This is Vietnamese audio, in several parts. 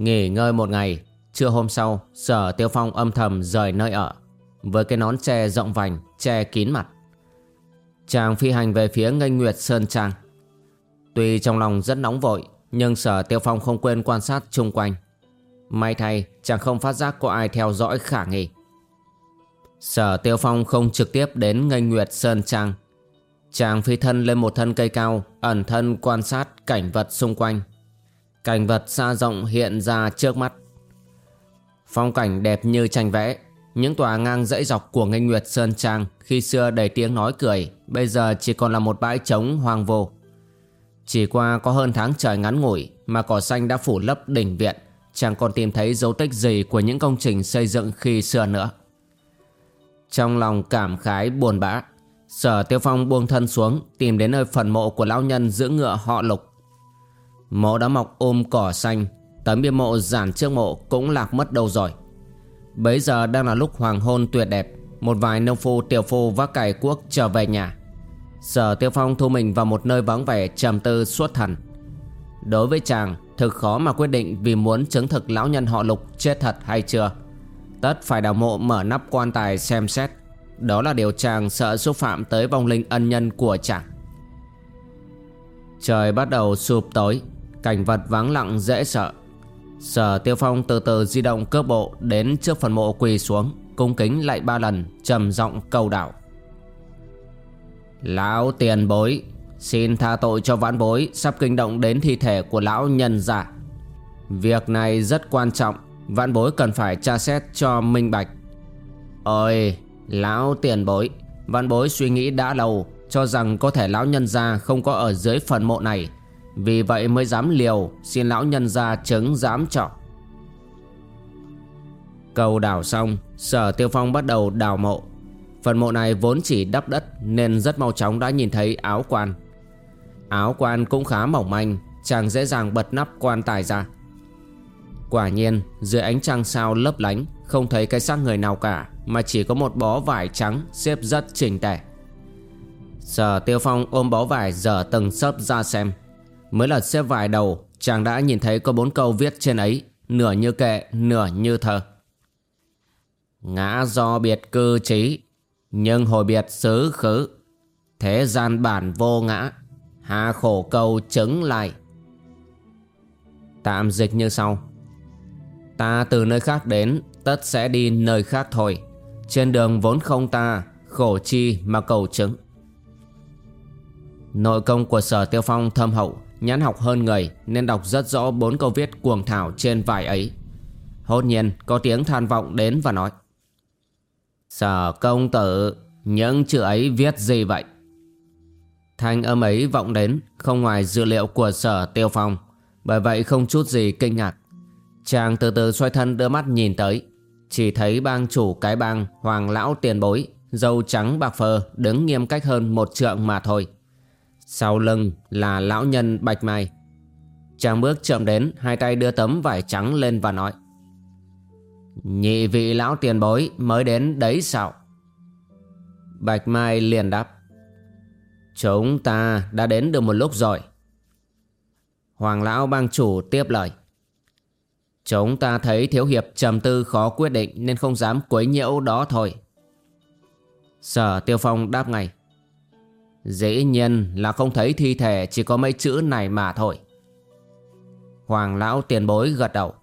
Nghỉ ngơi một ngày, trưa hôm sau, Sở Tiêu Phong âm thầm rời nơi ở, với cái nón che rộng vành, che kín mặt. Chàng phi hành về phía ngây nguyệt Sơn Trang. Tuy trong lòng rất nóng vội, nhưng Sở Tiêu Phong không quên quan sát chung quanh. May thay, chàng không phát giác có ai theo dõi khả nghi. Sở Tiêu Phong không trực tiếp đến ngây nguyệt Sơn Trang. Chàng phi thân lên một thân cây cao, ẩn thân quan sát cảnh vật xung quanh Cảnh vật xa rộng hiện ra trước mắt. Phong cảnh đẹp như tranh vẽ. Những tòa ngang dãy dọc của ngây nguyệt Sơn Trang Khi xưa đầy tiếng nói cười, Bây giờ chỉ còn là một bãi trống hoang vô Chỉ qua có hơn tháng trời ngắn ngủi Mà cỏ xanh đã phủ lấp đỉnh viện, Chẳng còn tìm thấy dấu tích gì Của những công trình xây dựng khi xưa nữa. Trong lòng cảm khái buồn bã, Sở Tiêu Phong buông thân xuống Tìm đến nơi phần mộ của lão nhân giữ ngựa họ lục. Mộ đã mọc ôm cỏ xanh. Tấm bia mộ giản trước mộ cũng lạc mất đâu rồi. Bấy giờ đang là lúc hoàng hôn tuyệt đẹp. Một vài nông phu, tiểu phu vác cày cuốc trở về nhà. Sở Tiêu Phong thu mình vào một nơi vắng vẻ trầm tư suốt thần. Đối với chàng, Thực khó mà quyết định vì muốn chứng thực lão nhân họ lục chết thật hay chưa. Tất phải đào mộ mở nắp quan tài xem xét. Đó là điều chàng sợ xúc phạm tới vong linh ân nhân của chàng. Trời bắt đầu sụp tối. Cảnh vật vắng lặng dễ sợ. Sở Tiêu Phong từ từ di động cước bộ Đến trước phần mộ quỳ xuống, Cung kính lại ba lần, trầm giọng cầu đạo. Lão tiền bối, Xin tha tội cho vãn bối, Sắp kinh động đến thi thể của lão nhân giả. Việc này rất quan trọng, Vãn bối cần phải tra xét cho minh bạch. Ôi, Lão tiền bối, Vãn bối suy nghĩ đã lâu, Cho rằng có thể lão nhân gia không có ở dưới phần mộ này vì vậy mới dám liều, Xin lão nhân ra chứng dám trọng Cầu đào xong, Sở Tiêu Phong bắt đầu đào mộ. Phần mộ này vốn chỉ đắp đất Nên rất mau chóng đã nhìn thấy áo quan. Áo quan cũng khá mỏng manh, Chàng dễ dàng bật nắp quan tài ra. Quả nhiên, dưới ánh trăng sao lấp lánh, Không thấy cái xác người nào cả, Mà chỉ có một bó vải trắng xếp rất chỉnh tề. Sở Tiêu Phong ôm bó vải dở từng sớp ra xem. Mới lật xếp vài đầu Chàng đã nhìn thấy có bốn câu viết trên ấy Nửa như kệ, nửa như thơ Ngã do biệt cư trí Nhưng hồi biệt xứ khứ. Thế gian bản vô ngã Hà khổ câu chứng lại. Tạm dịch như sau. Ta từ nơi khác đến Tất sẽ đi nơi khác thôi. Trên đường vốn không ta Khổ chi mà cầu chứng. Nội công của sở tiêu phong thâm hậu. Nhãn học hơn người nên đọc rất rõ bốn câu viết cuồng thảo trên vải ấy. Hốt nhiên có tiếng than vọng đến và nói Sở công tử, những chữ ấy viết gì vậy? Thanh âm ấy vọng đến không ngoài dữ liệu của sở tiêu phong Bởi vậy không chút gì kinh ngạc Chàng từ từ xoay thân đưa mắt nhìn tới Chỉ thấy bang chủ cái bang Hoàng lão tiền bối Dâu trắng bạc phơ đứng nghiêm cách hơn một trượng mà thôi sau lưng là lão nhân Bạch Mai. Chàng bước chậm đến, Hai tay đưa tấm vải trắng lên và nói, Nhị vị lão tiền bối mới đến đấy sao? Bạch Mai liền đáp, Chúng ta đã đến được một lúc rồi. Hoàng lão bang chủ tiếp lời, Chúng ta thấy thiếu hiệp trầm tư khó quyết định Nên không dám quấy nhiễu đó thôi. Sở Tiêu Phong đáp ngay Dĩ nhiên là không thấy thi thể, chỉ có mấy chữ này mà thôi. Hoàng lão tiền bối gật đầu.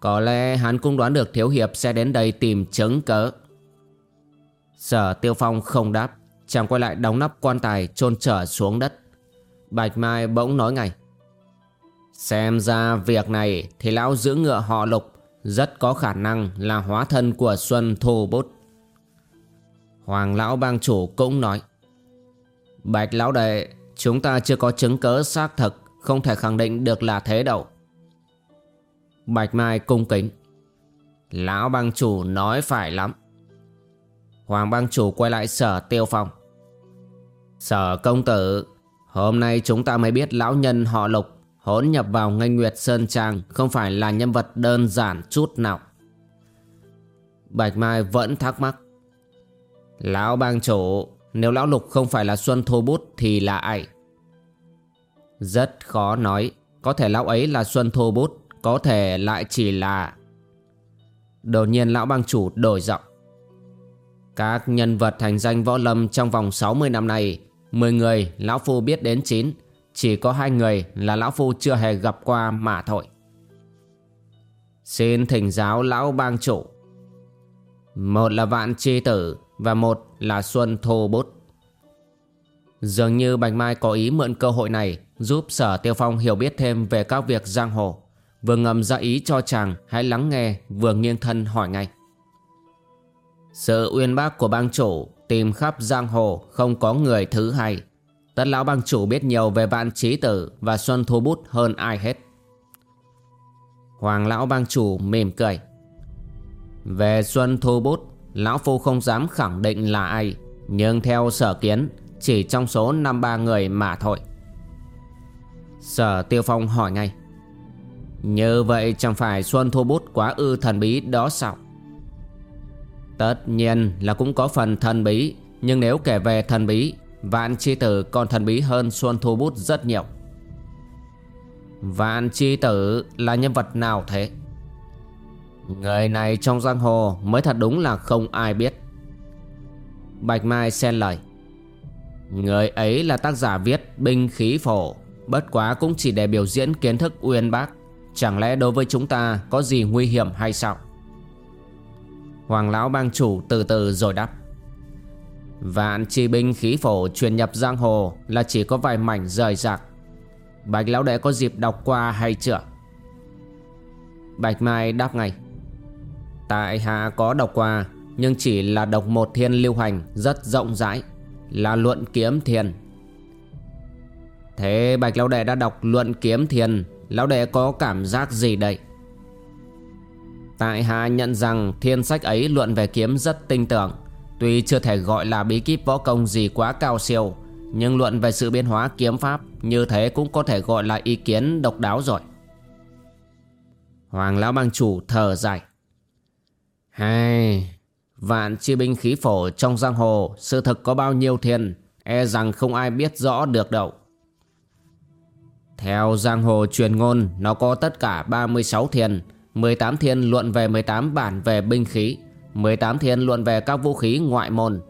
Có lẽ hắn cũng đoán được Thiếu Hiệp sẽ đến đây tìm chứng cớ. Sở Tiêu Phong không đáp, Chàng quay lại đóng nắp quan tài chôn trở xuống đất. Bạch Mai bỗng nói ngay. Xem ra việc này thì lão giữ ngựa họ lục, Rất có khả năng là hóa thân của Xuân Thu Bút. Hoàng lão bang chủ cũng nói. Bạch lão đệ, Chúng ta chưa có chứng cớ xác thực, Không thể khẳng định được là thế đâu. Bạch Mai cung kính. Lão bang chủ nói phải lắm. Hoàng bang chủ quay lại sở tiêu phong. Sở công tử, Hôm nay chúng ta mới biết lão nhân họ lục Hỗn nhập vào Ngay nguyệt Sơn Trang Không phải là nhân vật đơn giản chút nào. Bạch Mai vẫn thắc mắc. Lão bang chủ nếu lão lục không phải là Xuân thô Bút Thì là ai? Rất khó nói. Có thể lão ấy là Xuân thô Bút, Có thể lại chỉ là Đột nhiên lão bang chủ đổi giọng. Các nhân vật thành danh võ lâm trong vòng 60 năm này 10 người, lão phu biết đến 9 Chỉ có hai người là lão phu chưa hề gặp qua mà thôi. Xin thỉnh giáo lão bang chủ. Một là vạn chi tử. Và một là xuân thô bút. Dường như Bạch Mai có ý mượn cơ hội này Giúp sở tiêu phong hiểu biết thêm về các việc giang hồ. Vừa ngầm ra ý cho chàng, hãy lắng nghe, Vừa nghiêng thân hỏi ngay. Sự uyên bác của bang chủ Tìm khắp giang hồ không có người thứ hai. Tất lão bang chủ biết nhiều về vạn trí tử Và Xuân Thu Bút hơn ai hết. Hoàng lão bang chủ mỉm cười. Về Xuân Thu Bút Lão Phu không dám khẳng định là ai, Nhưng theo sở kiến, Chỉ trong số năm ba người mà thôi. Sở Tiêu Phong hỏi ngay, Như vậy chẳng phải Xuân Thu Bút quá ư thần bí đó sao? Tất nhiên là cũng có phần thần bí, Nhưng nếu kể về thần bí, Vạn chi tử còn thần bí hơn Xuân Thu Bút rất nhiều. Vạn chi tử là nhân vật nào thế? Người này trong giang hồ mới thật đúng là không ai biết. Bạch Mai xen lời. Người ấy là tác giả viết binh khí phổ, Bất quá cũng chỉ để biểu diễn kiến thức uyên bác. Chẳng lẽ đối với chúng ta có gì nguy hiểm hay sao? Hoàng lão bang chủ từ từ rồi đáp. Vạn chi binh khí phổ truyền nhập giang hồ là chỉ có vài mảnh rời rạc. Bạch lão đệ có dịp đọc qua hay chưa? Bạch Mai đáp ngay. Tại hạ có đọc qua Nhưng chỉ là đọc một thiên lưu hành, rất rộng rãi, Là luận kiếm thiền. Thế Bạch lão đệ đã đọc luận kiếm thiền, Lão đệ có cảm giác gì đây? Tại hạ nhận rằng thiên sách ấy luận về kiếm rất tinh tưởng Tuy chưa thể gọi là bí kíp võ công gì quá cao siêu, Nhưng luận về sự biến hóa kiếm pháp Như thế cũng có thể gọi là ý kiến độc đáo rồi. Hoàng lão bang chủ thở dài. Hai Vạn chi binh khí phổ trong giang hồ, Sự thực có bao nhiêu thiên E rằng không ai biết rõ được đâu. Theo giang hồ truyền ngôn, Nó có tất cả 36 thiên 18 thiên luận về 18 bản về binh khí 18 thiên luận về các vũ khí ngoại môn.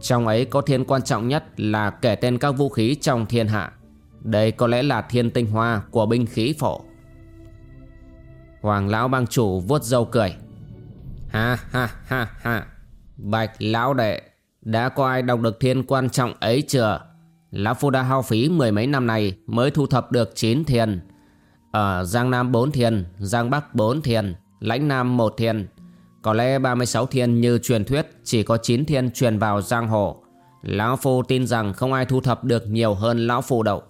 Trong ấy có thiên quan trọng nhất là kể tên các vũ khí trong thiên hạ. Đây có lẽ là thiên tinh hoa của binh khí phổ. Hoàng lão bang chủ vuốt râu cười. Ha ha ha ha Bạch lão đệ Đã có ai đọc được thiên quan trọng ấy chưa Lão Phu đã hao phí mười mấy năm này Mới thu thập được 9 thiên Ở Giang Nam 4 thiên Giang Bắc 4 thiên Lãnh Nam 1 thiên có lẽ 36 thiên như truyền thuyết chỉ có 9 thiên truyền vào giang hồ. Lão Phu tin rằng không ai thu thập được nhiều hơn Lão Phu đâu.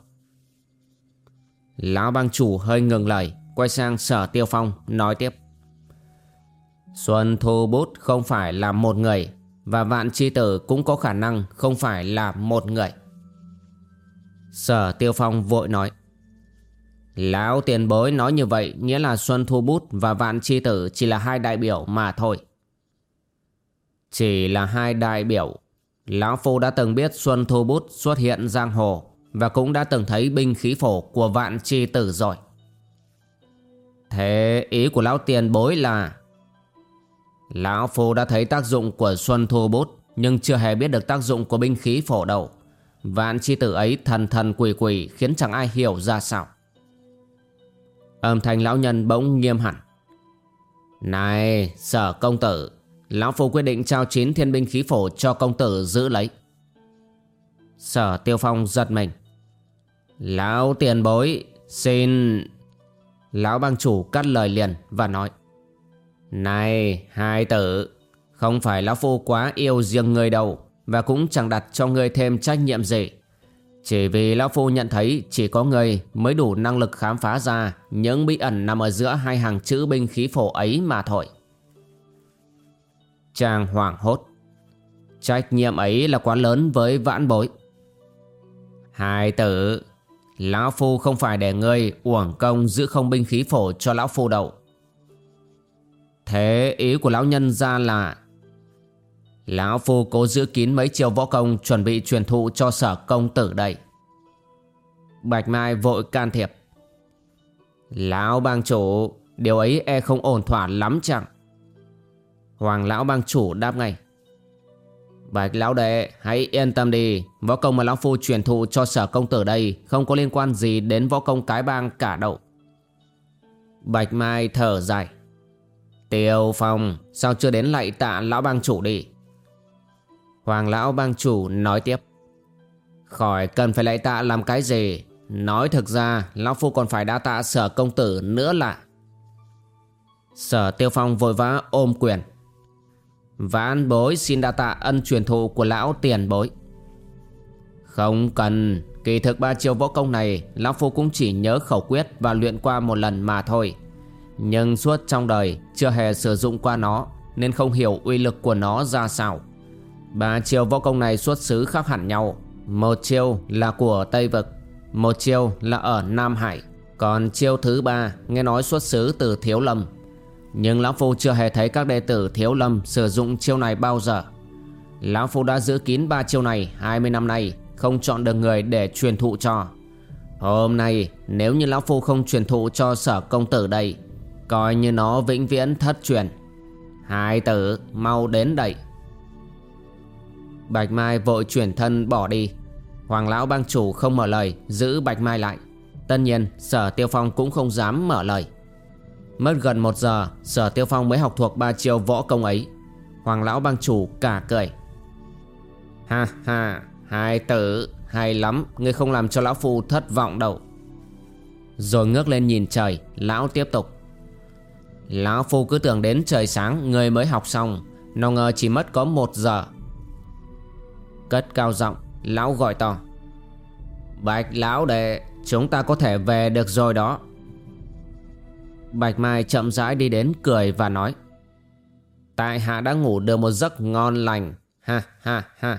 Lão bang chủ hơi ngừng lời, quay sang sở tiêu phong, nói tiếp. Xuân Thu Bút không phải là một người, và vạn chi tử cũng có khả năng không phải là một người. Sở tiêu phong vội nói. Lão tiền bối nói như vậy nghĩa là Xuân Thu Bút và Vạn Chi Tử chỉ là hai đại biểu mà thôi. Chỉ là hai đại biểu. Lão Phu đã từng biết Xuân Thu Bút xuất hiện giang hồ và cũng đã từng thấy binh khí phổ của Vạn Chi Tử rồi. Thế ý của lão tiền bối là Lão Phu đã thấy tác dụng của Xuân Thu Bút, nhưng chưa hề biết được tác dụng của binh khí phổ đầu. Vạn Chi Tử ấy thần thần quỷ quỷ, khiến chẳng ai hiểu ra sao. Âm thanh lão nhân bỗng nghiêm hẳn Này, sở công tử, Lão Phu quyết định trao chín thiên binh khí phổ cho công tử giữ lấy Sở Tiêu Phong giật mình Lão tiền bối, Xin Lão bang chủ cắt lời liền và nói này, hai tử, Không phải Lão Phu quá yêu riêng người đâu, Và cũng chẳng đặt cho ngươi thêm trách nhiệm gì. Chỉ vì Lão Phu nhận thấy Chỉ có người mới đủ năng lực khám phá ra Những bí ẩn nằm ở giữa hai hàng chữ binh khí phổ ấy mà thôi. Chàng hoảng hốt. Trách nhiệm ấy là quá lớn với vãn bối. Hai tử, Lão Phu không phải để ngươi uổng công giữ không binh khí phổ cho Lão Phu đâu. Thế ý của Lão Nhân ra là Lão Phu cố giữ kín mấy chiều võ công chuẩn bị truyền thụ cho sở công tử đây. Bạch Mai vội can thiệp. Lão bang chủ, Điều ấy e không ổn thỏa lắm chẳng? Hoàng lão bang chủ đáp ngay. Bạch lão đệ, hãy yên tâm đi. Võ công mà lão phu truyền thụ cho sở công tử đây Không có liên quan gì đến võ công cái bang cả đâu. Bạch Mai thở dài. Tiêu Phong, Sao chưa đến lạy tạ lão bang chủ đi? Hoàng lão bang chủ nói tiếp. Khỏi cần phải lạy tạ làm cái gì. Nói thực ra, Lão Phu còn phải đa tạ sở công tử nữa là. Sở Tiêu Phong vội vã ôm quyền. Vãn bối xin đa tạ ân truyền thụ của lão tiền bối. Không cần, Kỳ thực ba chiêu võ công này, Lão Phu cũng chỉ nhớ khẩu quyết Và luyện qua một lần mà thôi. Nhưng suốt trong đời, Chưa hề sử dụng qua nó, Nên không hiểu uy lực của nó ra sao. Ba chiêu võ công này xuất xứ khác hẳn nhau. Một chiêu là của Tây Vực, Một chiêu là ở Nam Hải. Còn chiêu thứ ba, Nghe nói xuất xứ từ Thiếu Lâm. Nhưng Lão Phu chưa hề thấy các đệ tử Thiếu Lâm sử dụng chiêu này bao giờ. Lão Phu đã giữ kín ba chiêu này 20 năm nay, Không chọn được người để truyền thụ cho. Hôm nay, nếu như Lão Phu không truyền thụ cho sở công tử đây Coi như nó vĩnh viễn thất truyền. Hai tử, mau đến đây. Bạch Mai vội chuyển thân bỏ đi. Hoàng Lão bang chủ không mở lời, Giữ Bạch Mai lại. Tất nhiên, sở tiêu phong cũng không dám mở lời. Mất gần một giờ, Sở Tiêu Phong mới học thuộc ba chiêu võ công ấy. Hoàng lão bang chủ cả cười. Ha ha, Hai tử, Hay lắm, Ngươi không làm cho lão phu thất vọng đâu. Rồi ngước lên nhìn trời, Lão tiếp tục. Lão phu cứ tưởng đến trời sáng, người mới học xong. Nào ngờ chỉ mất có một giờ. Cất cao giọng, Lão gọi to. Bạch lão đệ, Chúng ta có thể về được rồi đó. Bạch Mai chậm rãi đi đến, cười và nói. Tại hạ đã ngủ được một giấc ngon lành. Ha ha ha.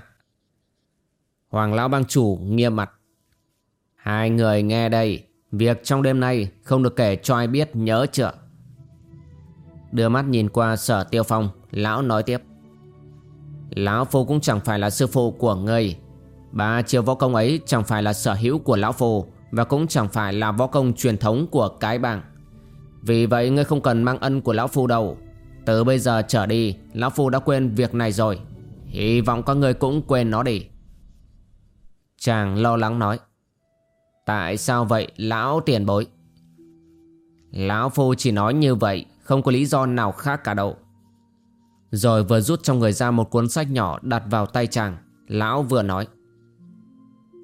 Hoàng lão bang chủ nghiêm mặt. Hai người nghe đây, Việc trong đêm nay không được kể cho ai biết, nhớ chưa? Đưa mắt nhìn qua sở tiêu phong. Lão nói tiếp. Lão Phu cũng chẳng phải là sư phụ của ngươi. Ba chiều võ công ấy chẳng phải là sở hữu của Lão Phu Và cũng chẳng phải là võ công truyền thống của cái bang. Vì vậy ngươi không cần mang ân của Lão Phu đâu. Từ bây giờ trở đi, Lão Phu đã quên việc này rồi. Hy vọng các ngươi cũng quên nó đi. Chàng lo lắng nói. Tại sao vậy, lão tiền bối? Lão Phu chỉ nói như vậy không có lý do nào khác cả đâu. Rồi vừa rút trong người ra một cuốn sách nhỏ đặt vào tay chàng. Lão vừa nói,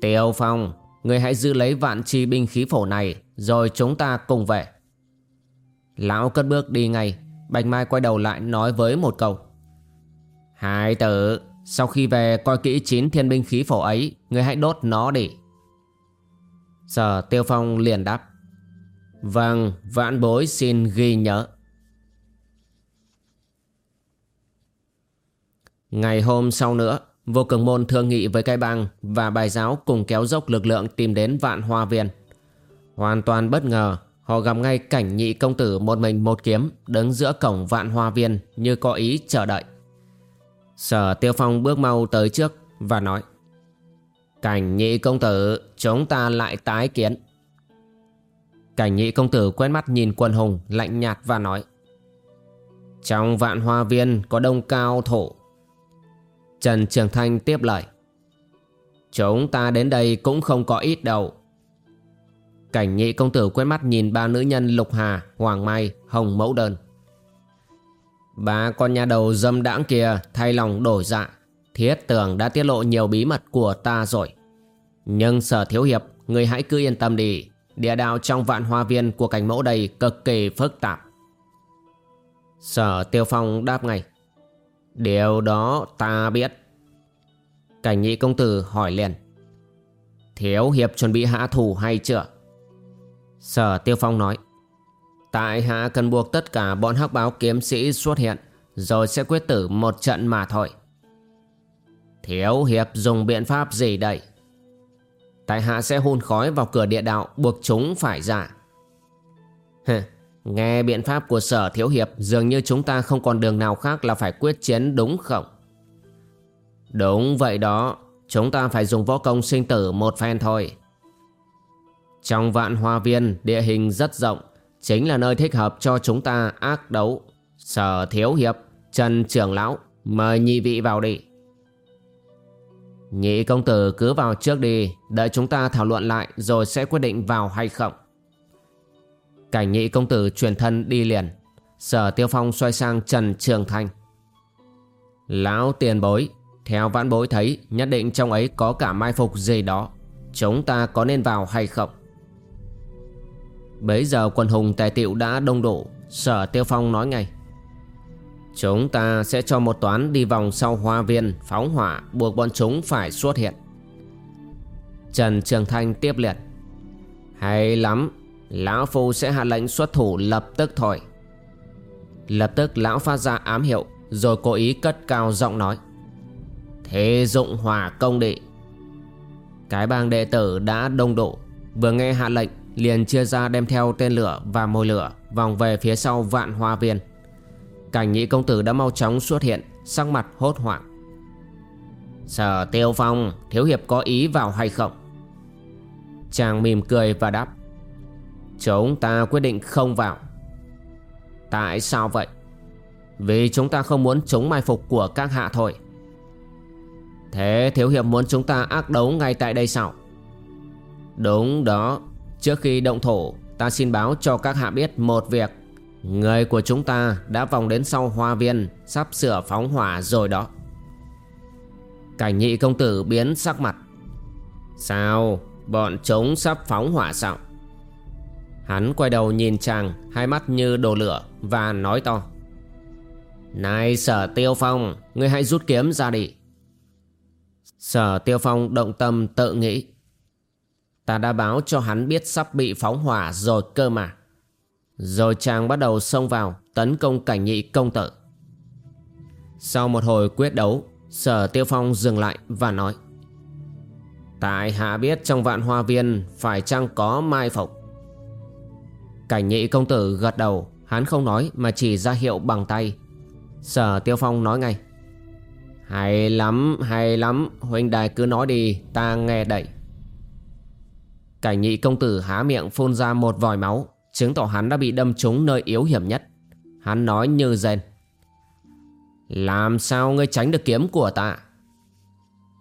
Tiêu Phong Người hãy giữ lấy vạn chi binh khí phổ này, Rồi chúng ta cùng về. Lão cất bước đi ngay. Bạch Mai quay đầu lại nói với một câu, Hai tử, Sau khi về coi kỹ chín thiên binh khí phổ ấy Người hãy đốt nó đi. Sở Tiêu Phong liền đáp Vâng vãn bối xin ghi nhớ. Ngày hôm sau nữa, Vô cường môn thương nghị với cái bang Và bài giáo cùng kéo dốc lực lượng tìm đến vạn hoa viên. Hoàn toàn bất ngờ, Họ gặp ngay cảnh nhị công tử một mình một kiếm Đứng giữa cổng vạn hoa viên Như có ý chờ đợi. Sở tiêu phong bước mau tới trước Và nói, Cảnh nhị công tử, Chúng ta lại tái kiến. Cảnh nhị công tử quét mắt nhìn quân hùng Lạnh nhạt và nói, Trong vạn hoa viên có đông cao thổ Trần Trường Thanh tiếp lời. Chúng ta đến đây cũng không có ít đâu. Cảnh nhị công tử quét mắt nhìn ba nữ nhân Lục Hà, Hoàng Mai, Hồng Mẫu Đơn. Ba con nhà đầu dâm đãng kia thay lòng đổi dạ. Thiết tưởng đã tiết lộ nhiều bí mật của ta rồi. Nhưng sở thiếu hiệp Người hãy cứ yên tâm đi. Địa đạo trong vạn hoa viên của cảnh mẫu đầy cực kỳ phức tạp. Sở tiêu phong đáp ngay. Điều đó ta biết. Cảnh nhị công tử hỏi liền. Thiếu hiệp chuẩn bị hạ thủ hay chưa? Sở tiêu phong nói. Tại hạ cần buộc tất cả bọn hắc báo kiếm sĩ xuất hiện Rồi sẽ quyết tử một trận mà thôi. Thiếu hiệp dùng biện pháp gì đây? Tại hạ sẽ hôn khói vào cửa địa đạo Buộc chúng phải ra. Hừ, Nghe biện pháp của sở thiếu hiệp, Dường như chúng ta không còn đường nào khác Là phải quyết chiến, đúng không? Đúng vậy đó. Chúng ta phải dùng võ công sinh tử một phen thôi. Trong vạn hoa viên, Địa hình rất rộng, Chính là nơi thích hợp cho chúng ta ác đấu. Sở thiếu hiệp, Trần trưởng lão, Mời nhị vị vào đi. Nhị công tử cứ vào trước đi, Đợi chúng ta thảo luận lại Rồi sẽ quyết định vào hay không? Cảnh nhị công tử truyền thân đi liền. Sở tiêu phong xoay sang Trần Trường Thanh Lão tiền bối, Theo vãn bối thấy, Nhất định trong ấy có cả mai phục gì đó. Chúng ta có nên vào hay không? Bấy giờ quần hùng tài tiệu đã đông đủ. Sở tiêu phong nói ngay. Chúng ta sẽ cho một toán đi vòng sau hoa viên Phóng hỏa, buộc bọn chúng phải xuất hiện. Trần Trường Thanh tiếp liệt. Hay lắm Lão Phu sẽ hạ lệnh xuất thủ lập tức thôi. Lập tức lão phát ra ám hiệu, Rồi cố ý cất cao giọng nói. Thế dụng hòa công đệ. Cái bang đệ tử đã đông độ, Vừa nghe hạ lệnh, liền chia ra đem theo tên lửa và mồi lửa Vòng về phía sau vạn hoa viên. Cảnh nhị công tử đã mau chóng xuất hiện, Sắc mặt hốt hoảng. Sở tiêu phong, Thiếu hiệp có ý vào hay không? Chàng mỉm cười và đáp. Chúng ta quyết định không vào. Tại sao vậy? Vì chúng ta không muốn chống mai phục của các hạ thôi. Thế thiếu hiệp muốn chúng ta ác đấu ngay tại đây sao? Đúng đó. Trước khi động thổ Ta xin báo cho các hạ biết một việc. Người của chúng ta đã vòng đến sau hoa viên, Sắp sửa phóng hỏa rồi đó. Cảnh nhị công tử biến sắc mặt. Sao? Bọn chúng sắp phóng hỏa sao? Hắn quay đầu nhìn chàng, Hai mắt như đồ lửa Và nói to. Này, sở tiêu phong, Ngươi hãy rút kiếm ra đi. Sở tiêu phong động tâm tự nghĩ. Ta đã báo cho hắn biết sắp bị phóng hỏa rồi cơ mà. Rồi chàng bắt đầu xông vào, Tấn công cảnh nhị công tử. Sau một hồi quyết đấu, Sở tiêu phong dừng lại và nói. Tại hạ biết trong vạn hoa viên Phải chăng có mai phục? Cảnh nhị công tử gật đầu. Hắn không nói mà chỉ ra hiệu bằng tay. Sở tiêu phong nói ngay. Hay lắm hay lắm. Huynh đài cứ nói đi, ta nghe đậy. Cảnh nhị công tử há miệng phun ra một vòi máu. Chứng tỏ hắn đã bị đâm trúng nơi yếu hiểm nhất. Hắn nói như rên. Làm sao ngươi tránh được kiếm của ta?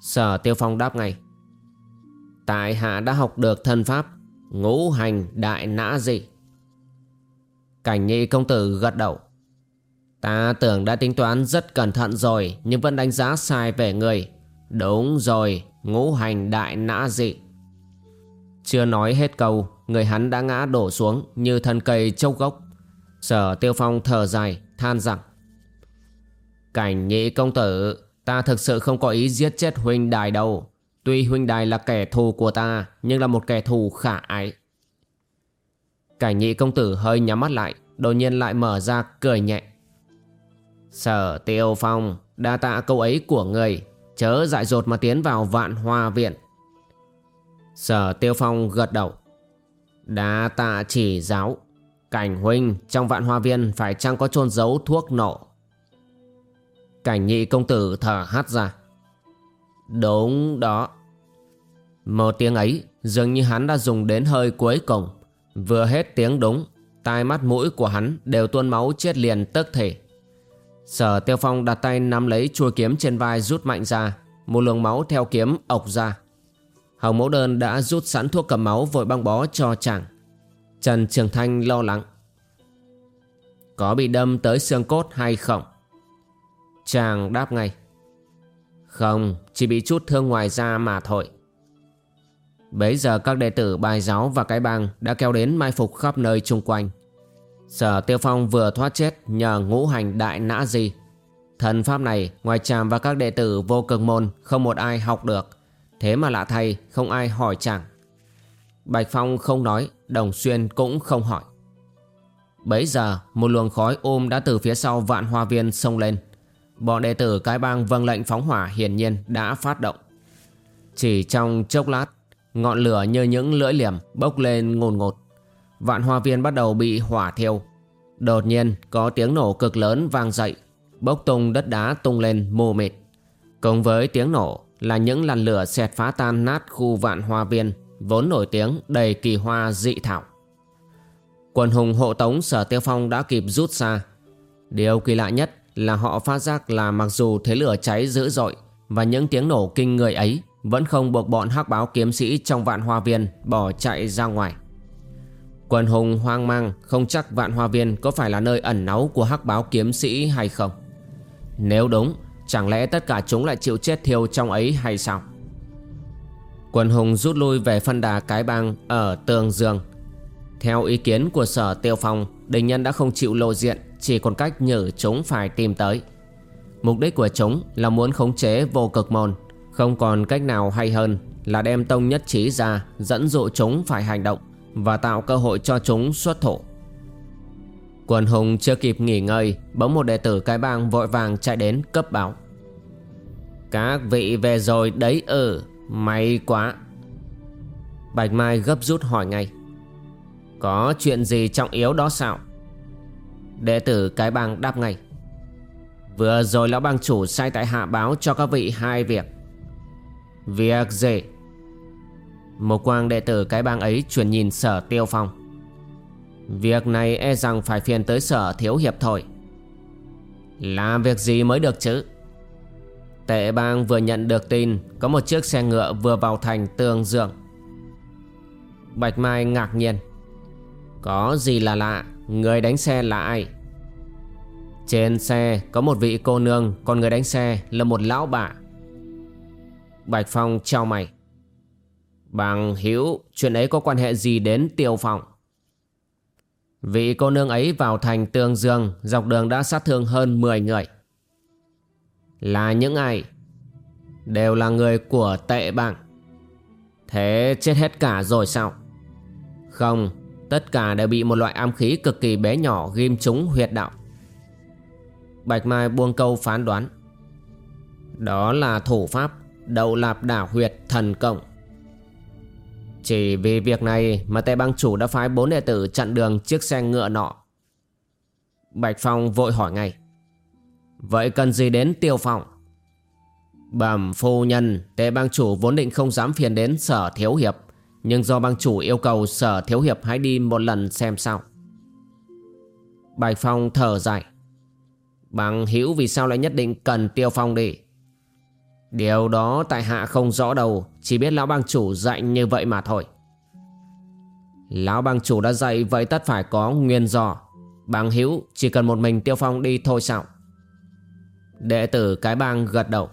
Sở tiêu phong đáp ngay. Tại hạ đã học được thân pháp, Ngũ hành đại nã dị. Cảnh nhị công tử gật đầu. Ta tưởng đã tính toán rất cẩn thận rồi, Nhưng vẫn đánh giá sai về người. Đúng rồi, Ngũ hành đại nã dị. Chưa nói hết câu, Người hắn đã ngã đổ xuống Như thân cây châu gốc. Sở tiêu phong thở dài, than rằng, Cảnh nhị công tử, Ta thực sự không có ý giết chết huynh đài đâu. Tuy huynh đài là kẻ thù của ta, Nhưng là một kẻ thù khả ái. Cảnh nhị công tử hơi nhắm mắt lại, Đột nhiên lại mở ra cười nhẹ. Sở tiêu phong, Đa tạ câu ấy của người, Chớ dại dột mà tiến vào vạn hoa viện. Sở tiêu phong gật đầu. Đa tạ chỉ giáo. Cảnh huynh, trong vạn hoa viên Phải chăng có chôn giấu thuốc nổ? Cảnh nhị công tử thở hát ra. Đúng đó. Một tiếng ấy, Dường như hắn đã dùng đến hơi cuối cùng. Vừa hết tiếng đúng, Tai mắt mũi của hắn đều tuôn máu chết liền tức thể Sở tiêu phong đặt tay nắm lấy chuôi kiếm trên vai rút mạnh ra, Một luồng máu theo kiếm ộc ra. Hồng mẫu đơn đã rút sẵn thuốc cầm máu vội băng bó cho chàng. Trần Trường Thanh lo lắng. Có bị đâm tới xương cốt hay không? Chàng đáp ngay. Không, Chỉ bị chút thương ngoài da mà thôi. Bấy giờ các đệ tử bài giáo và cái bang Đã kéo đến mai phục khắp nơi chung quanh. Sở Tiêu Phong vừa thoát chết Nhờ ngũ hành đại nã di. Thần pháp này, ngoài chàm và các đệ tử vô cực môn, Không một ai học được. Thế mà lạ thay, không ai hỏi chẳng. Bạch Phong không nói, Đồng Xuyên cũng không hỏi. Bấy giờ, một luồng khói ôm đã từ phía sau vạn hoa viên xông lên. Bọn đệ tử cái bang vâng lệnh phóng hỏa hiển nhiên đã phát động. Chỉ trong chốc lát Ngọn lửa như những lưỡi liềm bốc lên ngồn ngột. Vạn hoa viên bắt đầu bị hỏa thiêu. Đột nhiên, có tiếng nổ cực lớn vang dậy, Bốc tung đất đá tung lên mù mịt. Cùng với tiếng nổ là những làn lửa xẹt phá tan nát khu vạn hoa viên, Vốn nổi tiếng đầy kỳ hoa dị thảo. Quần hùng hộ tống sở tiêu phong đã kịp rút xa. Điều kỳ lạ nhất là họ phát giác là mặc dù thế lửa cháy dữ dội Và những tiếng nổ kinh người ấy vẫn không buộc bọn hắc báo kiếm sĩ trong vạn hoa viên bỏ chạy ra ngoài. Quần hùng hoang mang, không chắc vạn hoa viên có phải là nơi ẩn náu của hắc báo kiếm sĩ hay không. Nếu đúng, chẳng lẽ tất cả chúng lại chịu chết thiêu trong ấy hay sao? Quần hùng rút lui về phân đà cái bang ở Tường Dương theo ý kiến của sở tiêu phong Đình nhân đã không chịu lộ diện, Chỉ còn cách nhử chúng phải tìm tới. Mục đích của chúng là muốn khống chế vô cực môn. Không còn cách nào hay hơn Là đem tông nhất trí ra, Dẫn dụ chúng phải hành động Và tạo cơ hội cho chúng xuất thủ. Quần hùng chưa kịp nghỉ ngơi, Bỗng một đệ tử cái bang vội vàng chạy đến cấp báo. Các vị về rồi đấy ừ May quá. Bạch Mai gấp rút hỏi ngay. Có chuyện gì trọng yếu đó sao? Đệ tử cái bang đáp ngay. Vừa rồi lão bang chủ sai tại hạ báo cho các vị hai việc. Việc gì Một quang đệ tử cái bang ấy chuyển nhìn sở tiêu phong. Việc này e rằng phải phiền tới sở thiếu hiệp thôi. Làm việc gì mới được chứ? Tệ bang vừa nhận được tin Có một chiếc xe ngựa vừa vào thành tương dương Bạch Mai ngạc nhiên. Có gì là lạ? Người đánh xe là ai? Trên xe có một vị cô nương, Còn người đánh xe là một lão bà. Bạch Phong trao mày. Bằng Hiếu, Chuyện ấy có quan hệ gì đến tiêu phong? Vị cô nương ấy vào thành Tương Dương Dọc đường đã sát thương hơn 10 người. Là những ai? Đều là người của tệ bang Thế chết hết cả rồi sao? Không Tất cả đều bị một loại am khí cực kỳ bé nhỏ ghim trúng huyệt đạo. Bạch Mai buông câu phán đoán. Đó là thủ pháp Đậu lạp đảo huyệt thần cộng. Chỉ vì việc này mà tề bang chủ đã phái bốn đệ tử chặn đường chiếc xe ngựa nọ. Bạch Phong vội hỏi ngay, Vậy cần gì đến tiêu phong? Bẩm phu nhân Tề bang chủ vốn định không dám phiền đến sở thiếu hiệp, nhưng do bang chủ yêu cầu sở thiếu hiệp hãy đi một lần xem sao. Bạch Phong thở dài, Bằng hiểu vì sao lại nhất định cần tiêu phong đi? Điều đó tại hạ không rõ đâu, Chỉ biết lão bang chủ dạy như vậy mà thôi Lão bang chủ đã dạy, vậy tất phải có nguyên do Bang hữu, chỉ cần một mình tiêu phong đi thôi sao Đệ tử cái bang gật đầu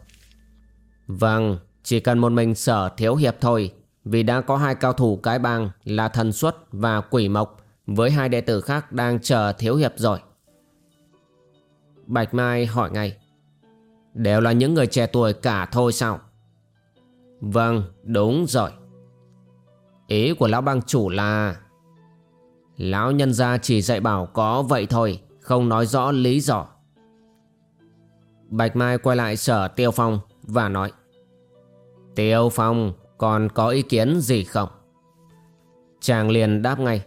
Vâng Chỉ cần một mình sở thiếu hiệp thôi, vì đã có hai cao thủ cái bang là thần xuất và quỷ mộc, với hai đệ tử khác đang chờ thiếu hiệp rồi. Bạch Mai hỏi ngay. Đều là những người trẻ tuổi cả thôi sao? Vâng, đúng rồi. Ý của lão bang chủ là... Lão nhân gia chỉ dạy bảo có vậy thôi, không nói rõ lý do. Bạch Mai quay lại sở Tiêu Phong và nói Tiêu Phong, còn có ý kiến gì không? Chàng liền đáp ngay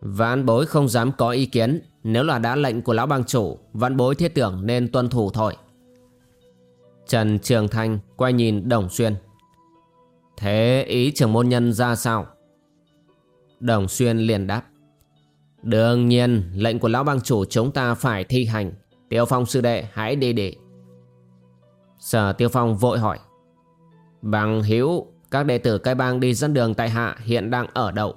Vãn bối không dám có ý kiến Nếu là đã lệnh của lão bang chủ Vãn bối thiết tưởng nên tuân thủ thôi Trần Trường Thanh quay nhìn Đồng Xuyên. Thế ý trưởng môn nhân ra sao? Đồng Xuyên liền đáp. Đương nhiên, lệnh của lão bang chủ chúng ta phải thi hành. Tiêu Phong sư đệ hãy đi để. Sở Tiêu Phong vội hỏi. Bằng hiếu Các đệ tử cái bang đi dẫn đường tại hạ Hiện đang ở đậu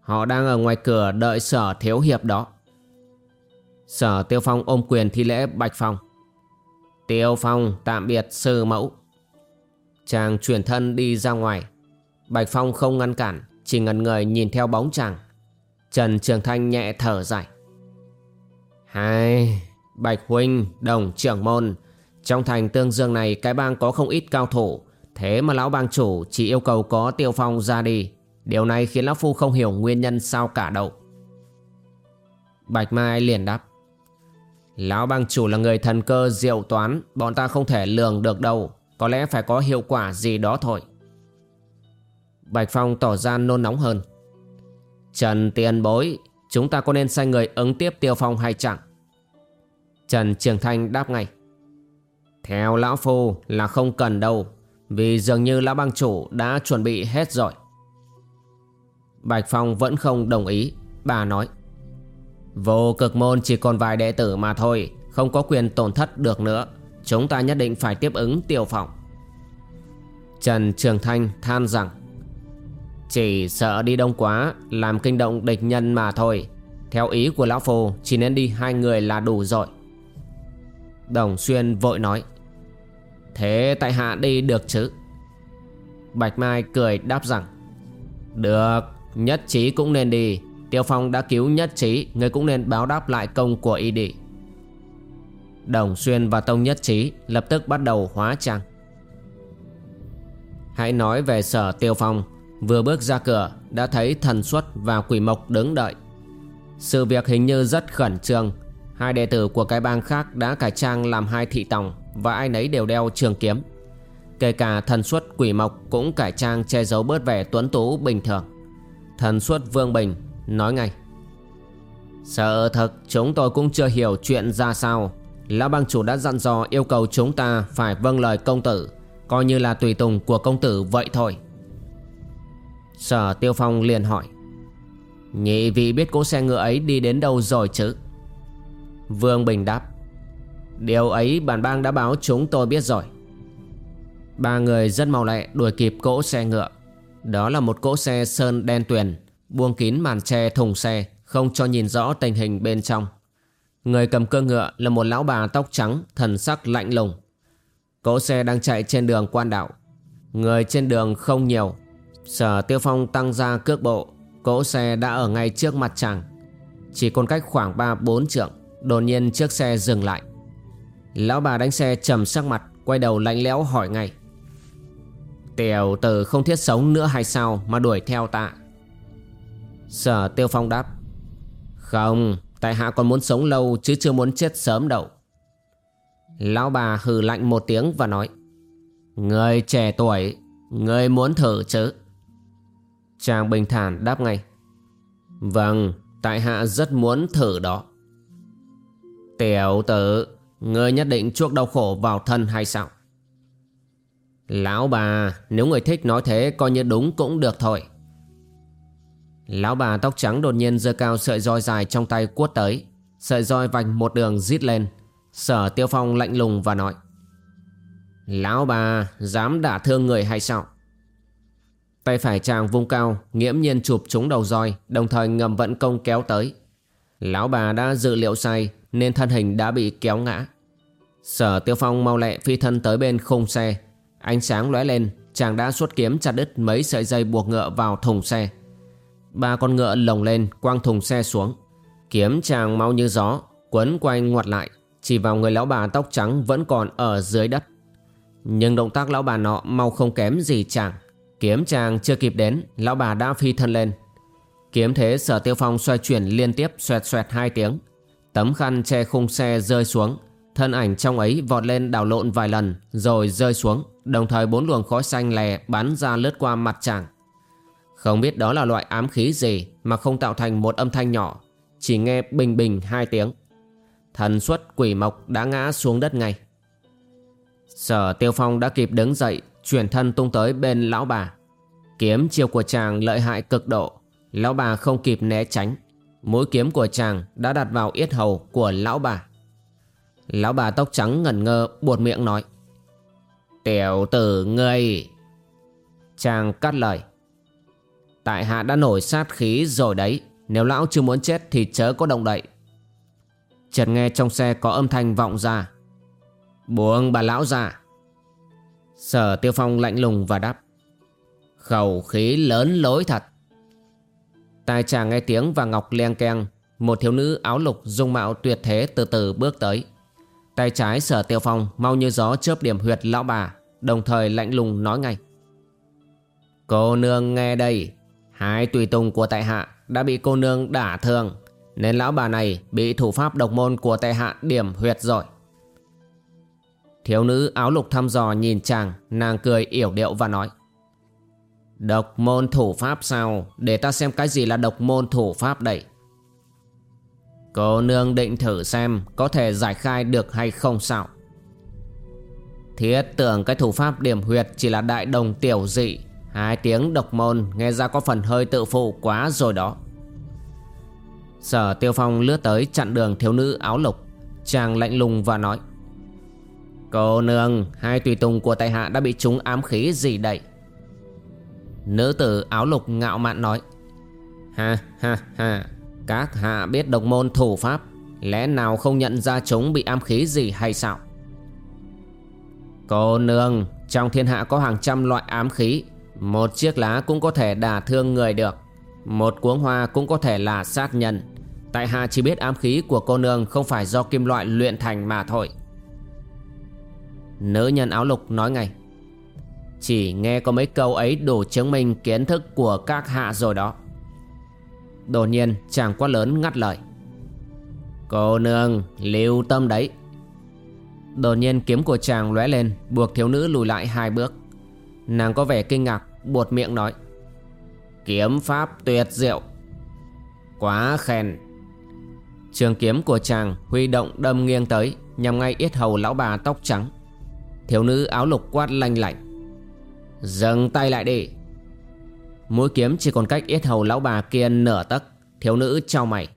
Họ đang ở ngoài cửa đợi sở thiếu hiệp đó. Sở Tiêu Phong ôm quyền thi lễ Bạch Phong. Tiêu Phong tạm biệt sư mẫu. Chàng chuyển thân đi ra ngoài. Bạch Phong không ngăn cản, Chỉ ngần người nhìn theo bóng chàng. Trần Trường Thanh nhẹ thở dài. Hai, Bạch Huynh, Đồng trưởng môn. Trong thành tương dương này, Cái bang có không ít cao thủ. Thế mà lão bang chủ chỉ yêu cầu có Tiêu Phong ra đi. Điều này khiến lão phu không hiểu nguyên nhân sao cả đâu. Bạch Mai liền đáp. Lão bang chủ là người thần cơ diệu toán, Bọn ta không thể lường được đâu. Có lẽ phải có hiệu quả gì đó thôi. Bạch Phong tỏ ra nôn nóng hơn. Trần tiền bối, Chúng ta có nên sai người ứng tiếp tiêu phong hay chẳng Trần Trường Thanh đáp ngay. Theo lão phu là không cần đâu, Vì dường như lão bang chủ đã chuẩn bị hết rồi. Bạch Phong vẫn không đồng ý, Bà nói. Vô cực môn chỉ còn vài đệ tử mà thôi, Không có quyền tổn thất được nữa. Chúng ta nhất định phải tiếp ứng tiêu phỏng. Trần Trường Thanh than rằng, Chỉ sợ đi đông quá, Làm kinh động địch nhân mà thôi. Theo ý của Lão Phu, Chỉ nên đi hai người là đủ rồi. Đồng Xuyên vội nói, Thế tại hạ đi được chứ? Bạch Mai cười đáp rằng, Được, Nhất trí cũng nên đi. Tiêu Phong đã cứu nhất trí, Người cũng nên báo đáp lại công của y đi Đồng Xuyên và Tông Nhất Trí lập tức bắt đầu hóa trang. Hãy nói về sở Tiêu Phong. Vừa bước ra cửa, đã thấy thần xuất và quỷ mộc đứng đợi. Sự việc hình như rất khẩn trương. Hai đệ tử của cái bang khác đã cải trang làm hai thị tòng Và ai nấy đều đeo trường kiếm. Kể cả thần xuất, quỷ mộc cũng cải trang che giấu bớt vẻ tuấn tú bình thường. Thần xuất Vương Bình nói ngay. Sợ thật, chúng tôi cũng chưa hiểu chuyện ra sao. Lão bang chủ đã dặn dò yêu cầu chúng ta phải vâng lời công tử. Coi như là tùy tùng của công tử vậy thôi. Sở Tiêu Phong liền hỏi. Nhị vị biết cỗ xe ngựa ấy đi đến đâu rồi chứ? Vương Bình đáp. Điều ấy bản bang đã báo chúng tôi biết rồi. Ba người rất mau lẹ đuổi kịp cỗ xe ngựa. Đó là một cỗ xe sơn đen tuyền. Buông kín màn che thùng xe, Không cho nhìn rõ tình hình bên trong. Người cầm cơ ngựa là một lão bà tóc trắng, Thần sắc lạnh lùng. Cỗ xe đang chạy trên đường quan đạo. Người trên đường không nhiều. Sở Tiêu Phong tăng ra cước bộ, Cỗ xe đã ở ngay trước mặt chàng. Chỉ còn cách khoảng 3-4 trượng, Đột nhiên chiếc xe dừng lại. Lão bà đánh xe trầm sắc mặt, Quay đầu lạnh lẽo hỏi ngay. Tiểu tử không thiết sống nữa hay sao Mà đuổi theo tạ Sở Tiêu Phong đáp, Không, Tại hạ còn muốn sống lâu chứ chưa muốn chết sớm đâu. Lão bà hừ lạnh một tiếng và nói, Người trẻ tuổi, Người muốn thử chứ. Chàng bình thản đáp ngay Vâng Tại hạ rất muốn thử đó. Tiểu tử người nhất định chuốc đau khổ vào thân hay sao? Lão bà, Nếu người thích nói thế coi như đúng cũng được thôi. Lão bà tóc trắng đột nhiên giơ cao sợi roi dài trong tay cuốt tới. Sợi roi vành một đường rít lên. Sở tiêu phong lạnh lùng và nói, Lão bà dám đả thương người hay sao? Tay phải chàng vung cao, Nghiễm nhiên chụp trúng đầu roi, Đồng thời ngầm vận công kéo tới. Lão bà đã dự liệu sai, Nên thân hình đã bị kéo ngã. Sở tiêu phong mau lẹ phi thân tới bên khung xe. Ánh sáng lóe lên, Chàng đã xuất kiếm chặt đứt mấy sợi dây buộc ngựa vào thùng xe. Ba con ngựa lồng lên, quang thùng xe xuống. Kiếm chàng mau như gió, Quấn quay ngoặt lại. Chỉ vào người lão bà tóc trắng vẫn còn ở dưới đất. Nhưng động tác lão bà nọ mau không kém gì chàng. Kiếm chàng chưa kịp đến, Lão bà đã phi thân lên. Kiếm thế sở tiêu phong xoay chuyển liên tiếp, xoẹt xoẹt hai tiếng. Tấm khăn che khung xe rơi xuống. Thân ảnh trong ấy vọt lên đảo lộn vài lần, Rồi rơi xuống. Đồng thời bốn luồng khói xanh lè bắn ra lướt qua mặt chàng không biết đó là loại ám khí gì mà không tạo thành một âm thanh nhỏ, chỉ nghe bình bình hai tiếng. Thần xuất quỷ mộc đã ngã xuống đất ngay. Sở Tiêu Phong đã kịp đứng dậy, chuyển thân tung tới bên lão bà. Kiếm chiêu của chàng lợi hại cực độ, lão bà không kịp né tránh. Mũi kiếm của chàng đã đặt vào yết hầu của lão bà. Lão bà tóc trắng ngẩn ngơ buột miệng nói. Tiểu tử ngươi... Chàng cắt lời. Tại hạ đã nổi sát khí rồi đấy. Nếu lão chưa muốn chết thì chớ có động đậy. Chợt nghe trong xe có âm thanh vọng ra. Buông bà lão ra. Sở tiêu phong lạnh lùng và đáp. Khẩu khí lớn lối thật. Tai chàng nghe tiếng và ngọc len keng. Một thiếu nữ áo lục dung mạo tuyệt thế từ từ bước tới. Tay trái sở tiêu phong mau như gió chớp điểm huyệt lão bà, Đồng thời lạnh lùng nói ngay. Cô nương nghe đây. Hai tùy tùng của tại hạ đã bị cô nương đả thương Nên lão bà này bị thủ pháp độc môn của tại hạ điểm huyệt rồi. Thiếu nữ áo lục thăm dò nhìn chàng, Nàng cười yểu điệu và nói, Độc môn thủ pháp sao? Để ta xem cái gì là độc môn thủ pháp đây. Cô nương định thử xem Có thể giải khai được hay không sao. Thiết tưởng cái thủ pháp điểm huyệt Chỉ là đại đồng tiểu dị Hai tiếng độc môn Nghe ra có phần hơi tự phụ quá rồi đó. Sở tiêu phong lướt tới chặn đường thiếu nữ áo lục. Chàng lạnh lùng và nói, Cô nương, Hai tùy tùng của tại hạ đã bị chúng ám khí gì đậy Nữ tử áo lục ngạo mạn nói, Ha ha ha, Các hạ biết độc môn thủ pháp, Lẽ nào không nhận ra chúng bị ám khí gì hay sao? Cô nương, Trong thiên hạ có hàng trăm loại ám khí một chiếc lá cũng có thể đả thương người được. Một cuống hoa cũng có thể là sát nhân. Tại hạ chỉ biết ám khí của cô nương Không phải do kim loại luyện thành mà thôi. Nữ nhân áo lục nói ngay. Chỉ nghe có mấy câu ấy đủ chứng minh kiến thức của các hạ rồi đó. Đột nhiên, chàng quá lớn ngắt lời. Cô nương, lưu tâm đấy. Đột nhiên kiếm của chàng lóe lên, Buộc thiếu nữ lùi lại hai bước. Nàng có vẻ kinh ngạc. Buột miệng nói, Kiếm pháp tuyệt diệu, Quá khen. Trường kiếm của chàng huy động đâm nghiêng tới, Nhằm ngay yết hầu lão bà tóc trắng. Thiếu nữ áo lục quát lanh lạnh Dừng tay lại đi. Mũi kiếm chỉ còn cách yết hầu lão bà kia nửa tấc, Thiếu nữ trao mày,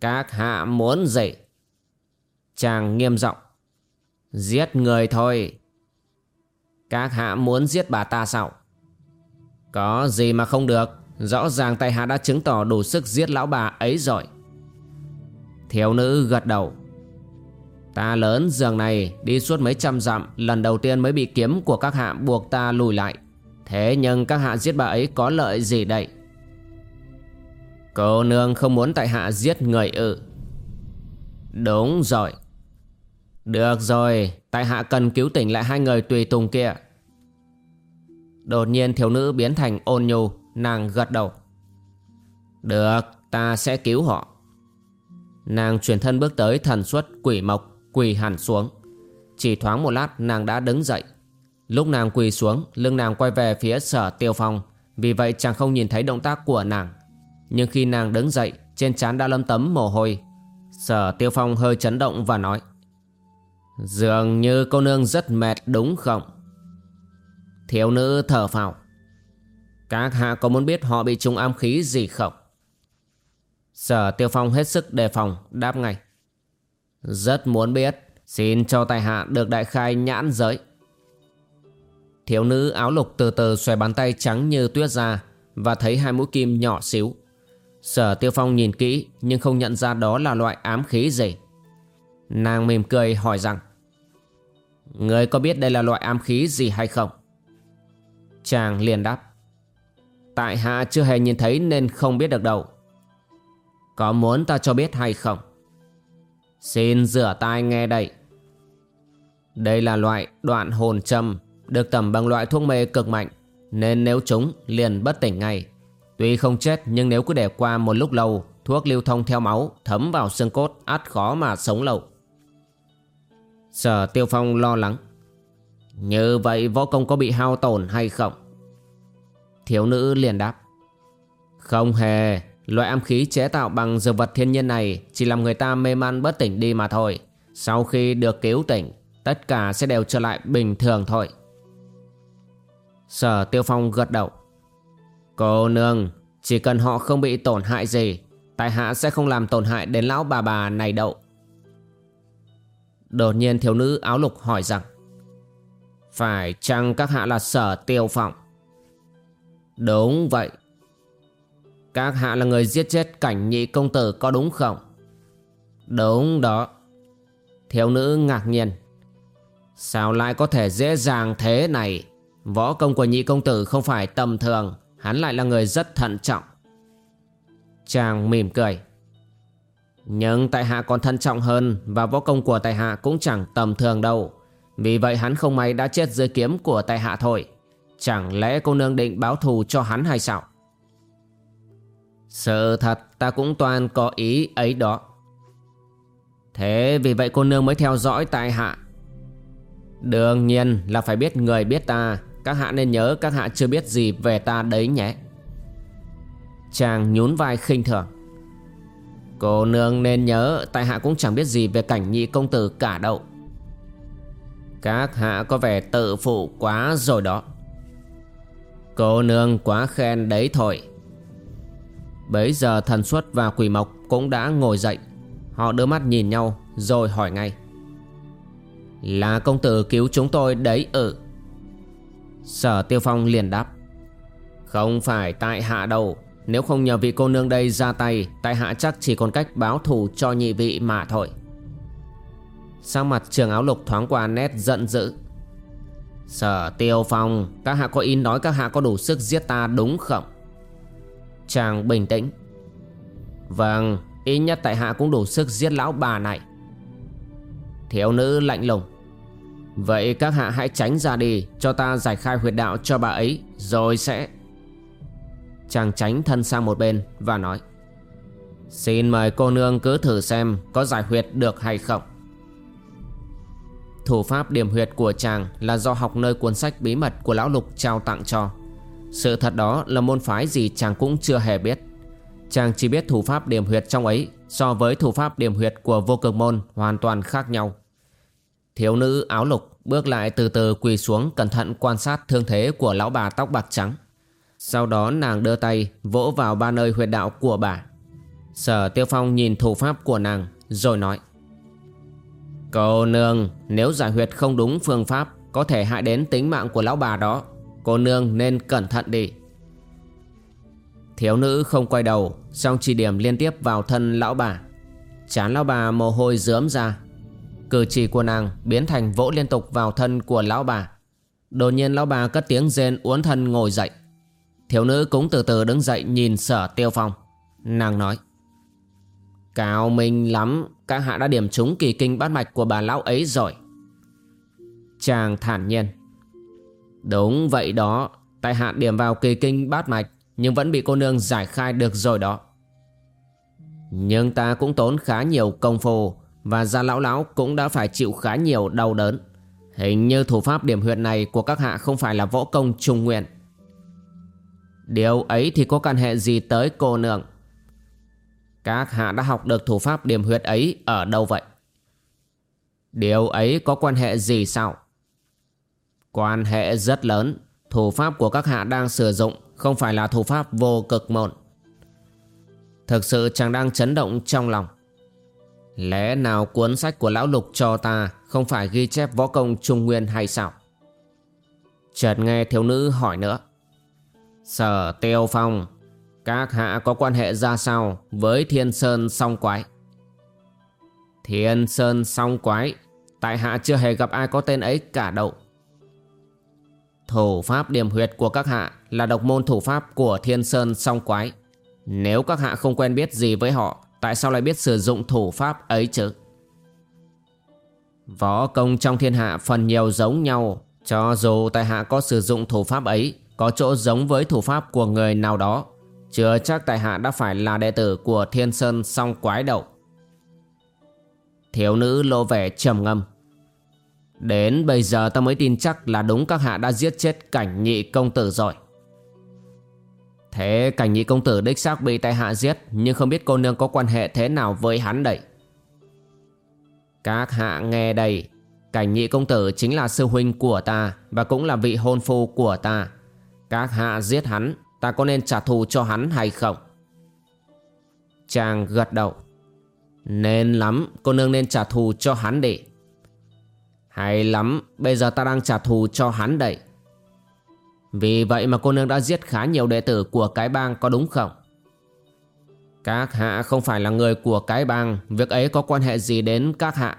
Các hạ muốn gì? Chàng nghiêm giọng, Giết người thôi. Các hạ muốn giết bà ta sao? Có gì mà không được. Rõ ràng tay hạ đã chứng tỏ đủ sức giết lão bà ấy rồi. Thiếu nữ gật đầu. Ta lớn giường này đi suốt mấy trăm dặm, Lần đầu tiên mới bị kiếm của các hạ buộc ta lùi lại. Thế nhưng các hạ giết bà ấy có lợi gì đây? Cô nương không muốn tại hạ giết người ư? Đúng rồi. Được rồi, Tại hạ cần cứu tỉnh lại hai người tùy tùng kia. Đột nhiên thiếu nữ biến thành ôn nhu, Nàng gật đầu. Được, ta sẽ cứu họ. Nàng chuyển thân bước tới thần xuất quỷ mộc, quỳ hẳn xuống. Chỉ thoáng một lát, nàng đã đứng dậy. Lúc nàng quỳ xuống, Lưng nàng quay về phía sở tiêu phong. Vì vậy chàng không nhìn thấy động tác của nàng. Nhưng khi nàng đứng dậy, Trên trán đã lâm tấm mồ hôi. Sở tiêu phong hơi chấn động và nói Dường như cô nương rất mệt, đúng không? Thiếu nữ thở phào. Các hạ có muốn biết họ bị trung am khí gì không? Sở tiêu phong hết sức đề phòng, Đáp ngay. Rất muốn biết, Xin cho tài hạ được đại khai nhãn giới. Thiếu nữ áo lục từ từ xòe bàn tay trắng như tuyết ra Và thấy hai mũi kim nhỏ xíu. Sở tiêu phong nhìn kỹ, Nhưng không nhận ra đó là loại ám khí gì. Nàng mỉm cười hỏi rằng Người có biết đây là loại ám khí gì hay không? Chàng liền đáp. Tại hạ chưa hề nhìn thấy nên không biết được đâu. Có muốn ta cho biết hay không? Xin rửa tai nghe đây. Đây là loại đoạn hồn châm Được tẩm bằng loại thuốc mê cực mạnh, Nên nếu chúng liền bất tỉnh ngay. Tuy không chết, nhưng nếu cứ để qua một lúc lâu, Thuốc lưu thông theo máu, Thấm vào xương cốt ắt khó mà sống lâu. Sở Tiêu Phong lo lắng Như vậy võ công có bị hao tổn hay không? Thiếu nữ liền đáp Không hề Loại am khí chế tạo bằng dược vật thiên nhiên này chỉ làm người ta mê man bất tỉnh đi mà thôi. Sau khi được cứu tỉnh, tất cả sẽ đều trở lại bình thường thôi. Sở Tiêu Phong gật đầu. Cô nương, chỉ cần họ không bị tổn hại gì, tại hạ sẽ không làm tổn hại đến lão bà bà này đâu. Đột nhiên thiếu nữ áo lục hỏi rằng, Phải chăng các hạ là sở tiêu phỏng? Đúng vậy. Các hạ là người giết chết cảnh nhị công tử có đúng không? Đúng đó. Thiếu nữ ngạc nhiên. Sao lại có thể dễ dàng thế này? Võ công của nhị công tử không phải tầm thường, Hắn lại là người rất thận trọng. Chàng mỉm cười. Nhưng tại hạ còn thân trọng hơn Và võ công của tại hạ cũng chẳng tầm thường đâu. Vì vậy hắn không may đã chết dưới kiếm của tại hạ thôi. Chẳng lẽ cô nương định báo thù cho hắn hay sao? Sự thật ta cũng toàn có ý ấy đó. Thế vì vậy cô nương mới theo dõi tại hạ. Đương nhiên là phải biết người biết ta. Các hạ nên nhớ các hạ chưa biết gì về ta đấy nhé. Chàng nhún vai khinh thường. Cô nương nên nhớ, Tại hạ cũng chẳng biết gì về cảnh nhị công tử cả đâu. Các hạ có vẻ tự phụ quá rồi đó. Cô nương quá khen đấy thôi. Bấy giờ thần xuất và quỷ mộc cũng đã ngồi dậy. Họ đưa mắt nhìn nhau, rồi hỏi ngay. Là công tử cứu chúng tôi đấy ừ Sở Tiêu Phong liền đáp. Không phải tại hạ đâu. Nếu không nhờ vị cô nương đây ra tay, Tại hạ chắc chỉ còn cách báo thù cho nhị vị mà thôi. Sang mặt trường áo lục thoáng qua nét giận dữ. Sở Tiêu Phong, Các hạ có ý nói các hạ có đủ sức giết ta đúng không? Chàng bình tĩnh. Vâng Ít nhất tại hạ cũng đủ sức giết lão bà này. Thiếu nữ lạnh lùng. Vậy các hạ hãy tránh ra đi, Cho ta giải khai huyệt đạo cho bà ấy, Rồi sẽ Chàng tránh thân sang một bên Và nói, Xin mời cô nương cứ thử xem Có giải huyệt được hay không Thủ pháp điểm huyệt của chàng Là do học nơi cuốn sách bí mật Của lão lục trao tặng cho Sự thật đó là môn phái gì chàng cũng chưa hề biết Chàng chỉ biết thủ pháp điểm huyệt trong ấy so với thủ pháp điểm huyệt của vô cực môn hoàn toàn khác nhau. Thiếu nữ áo lục bước lại từ từ quỳ xuống cẩn thận quan sát thương thế của lão bà tóc bạc trắng. Sau đó nàng đưa tay vỗ vào ba nơi huyệt đạo của bà. Sở Tiêu Phong nhìn thủ pháp của nàng, rồi nói, Cô nương, nếu giải huyệt không đúng phương pháp, có thể hại đến tính mạng của lão bà đó. Cô nương nên cẩn thận đi. Thiếu nữ không quay đầu Xong chỉ điểm liên tiếp vào thân lão bà Chán lão bà mồ hôi dướm ra Cử chỉ của nàng biến thành vỗ liên tục vào thân của lão bà Đột nhiên lão bà cất tiếng rên uốn thân ngồi dậy Thiếu nữ cũng từ từ đứng dậy nhìn sở tiêu phong. Nàng nói, Cao minh lắm, Các hạ đã điểm trúng kỳ kinh bát mạch của bà lão ấy rồi. Chàng thản nhiên, Đúng vậy đó, Tại hạ điểm vào kỳ kinh bát mạch nhưng vẫn bị cô nương giải khai được rồi đó. Nhưng ta cũng tốn khá nhiều công phu Và gia lão lão cũng đã phải chịu khá nhiều đau đớn. Hình như thủ pháp điểm huyệt này của các hạ không phải là võ công trung nguyện. Điều ấy thì có căn hệ gì tới cô nương? Các hạ đã học được thủ pháp điểm huyệt ấy ở đâu vậy? Điều ấy có quan hệ gì sao? Quan hệ rất lớn. Thủ pháp của các hạ đang sử dụng không phải là thủ pháp vô cực môn. Thực sự chàng đang chấn động trong lòng. Lẽ nào cuốn sách của lão lục cho ta Không phải ghi chép võ công trung nguyên hay sao? Chợt nghe thiếu nữ hỏi nữa. Sở tiêu phong Các hạ có quan hệ ra sao Với thiên sơn song quái Thiên sơn song quái Tại hạ chưa hề gặp ai có tên ấy cả đâu Thủ pháp điểm huyệt của các hạ là độc môn thủ pháp của thiên sơn song quái. Nếu các hạ không quen biết gì với họ, tại sao lại biết sử dụng thủ pháp ấy chứ? Võ công trong thiên hạ phần nhiều giống nhau, cho dù tại hạ có sử dụng thủ pháp ấy, có chỗ giống với thủ pháp của người nào đó, chưa chắc tại hạ đã phải là đệ tử của thiên sơn song quái đậu Thiếu nữ lộ vẻ trầm ngâm. Đến bây giờ ta mới tin chắc là đúng các hạ đã giết chết cảnh nhị công tử rồi. Thế cảnh nhị công tử đích xác bị tại hạ giết Nhưng không biết cô nương có quan hệ thế nào với hắn đậy Các hạ nghe đây Cảnh nhị công tử chính là sư huynh của ta Và cũng là vị hôn phu của ta các hạ giết hắn, Ta có nên trả thù cho hắn hay không? Chàng gật đầu. Nên lắm, Cô nương nên trả thù cho hắn đi. Hay lắm, Bây giờ ta đang trả thù cho hắn đây. Vì vậy mà cô nương đã giết khá nhiều đệ tử của cái bang, có đúng không? Các hạ không phải là người của cái bang, Việc ấy có quan hệ gì đến các hạ?